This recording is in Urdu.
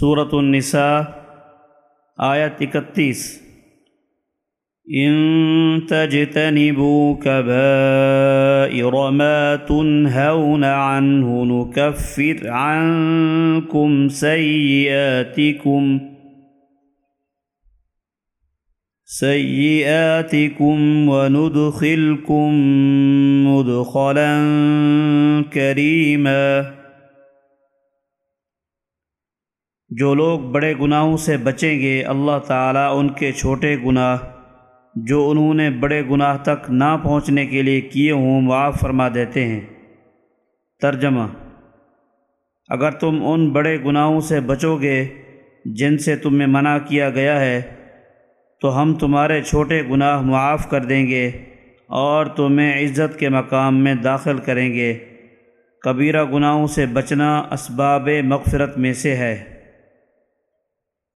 صورت النساء، آیت اکتیس۔ ان تجتنبوا كبائر ما تنهون عنه نكفر عنكم سيئاتكم سيئاتكم وندخلكم مدخلا كريما۔ جو لوگ بڑے گناہوں سے بچیں گے، اللہ تعالیٰ ان کے چھوٹے گناہ، جو انہوں نے بڑے گناہ تک نہ پہنچنے کے لیے کیے ہوں، معاف فرما دیتے ہیں۔ ترجمہ اگر تم ان بڑے گناہوں سے بچو گے جن سے تمہیں منع کیا گیا ہے، تو ہم تمہارے چھوٹے گناہ معاف کر دیں گے اور تمہیں عزت کے مقام میں داخل کریں گے۔ کبیرہ گناہوں سے بچنا اسباب مغفرت میں سے ہے۔